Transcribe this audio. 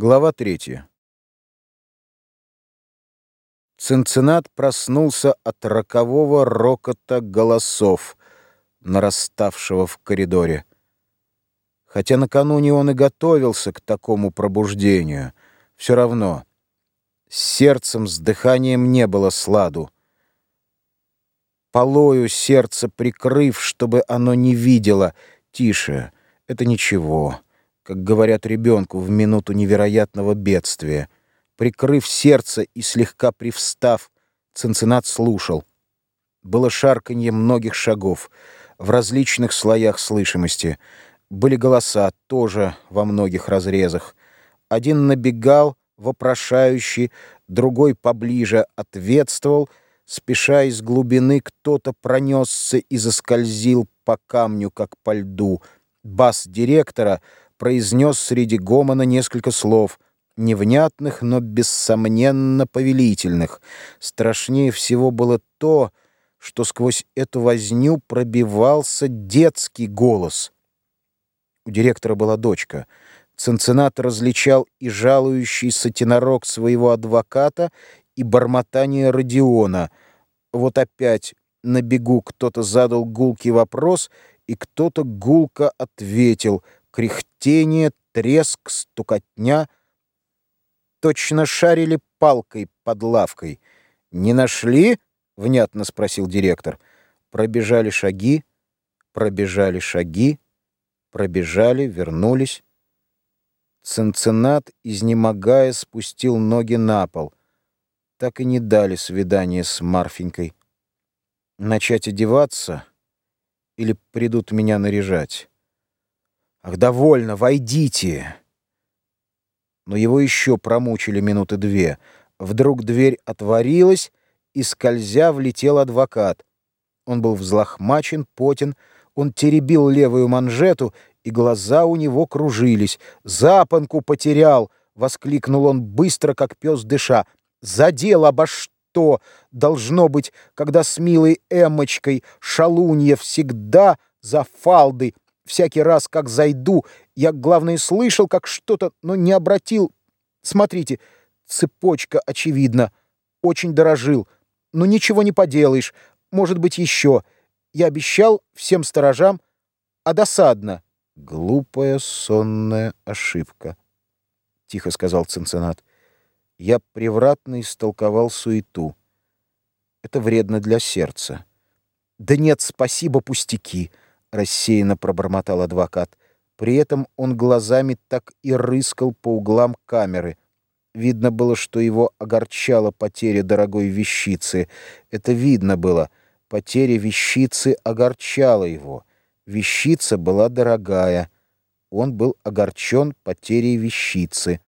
Глава третья. Цинциннат проснулся от рокового рокота голосов, нараставшего в коридоре. Хотя накануне он и готовился к такому пробуждению, все равно с сердцем, с дыханием не было сладу. Полою сердце прикрыв, чтобы оно не видело, тише, это ничего как говорят ребенку в минуту невероятного бедствия. Прикрыв сердце и слегка привстав, Цинциннат слушал. Было шарканье многих шагов в различных слоях слышимости. Были голоса тоже во многих разрезах. Один набегал, вопрошающий, другой поближе ответствовал. Спеша из глубины кто-то пронесся и заскользил по камню, как по льду. Бас директора — произнес среди гомона несколько слов, невнятных, но бессомненно повелительных. Страшнее всего было то, что сквозь эту возню пробивался детский голос. У директора была дочка. Ценцинат различал и жалующийся тенорок своего адвоката, и бормотание Родиона. Вот опять на бегу кто-то задал гулкий вопрос, и кто-то гулко ответил — кряхтение, треск, стукотня. Точно шарили палкой под лавкой. «Не нашли?» — внятно спросил директор. Пробежали шаги, пробежали шаги, пробежали, вернулись. Ценцинат, изнемогая, спустил ноги на пол. Так и не дали свидание с Марфенькой. Начать одеваться или придут меня наряжать? «Ах, довольно, войдите!» Но его еще промучили минуты две. Вдруг дверь отворилась, и, скользя, влетел адвокат. Он был взлохмачен, потен, он теребил левую манжету, и глаза у него кружились. «Запонку потерял!» — воскликнул он быстро, как пес дыша. «Задел обо что! Должно быть, когда с милой Эммочкой шалунья всегда за фалды Всякий раз, как зайду, я, главное, слышал, как что-то, но не обратил. Смотрите, цепочка, очевидно. Очень дорожил. Но ничего не поделаешь. Может быть, еще. Я обещал всем сторожам, а досадно. Глупая сонная ошибка, — тихо сказал Цинциннат. Я превратно истолковал суету. Это вредно для сердца. Да нет, спасибо, пустяки. — рассеянно пробормотал адвокат. При этом он глазами так и рыскал по углам камеры. Видно было, что его огорчала потеря дорогой вещицы. Это видно было. Потеря вещицы огорчала его. Вещица была дорогая. Он был огорчен потерей вещицы.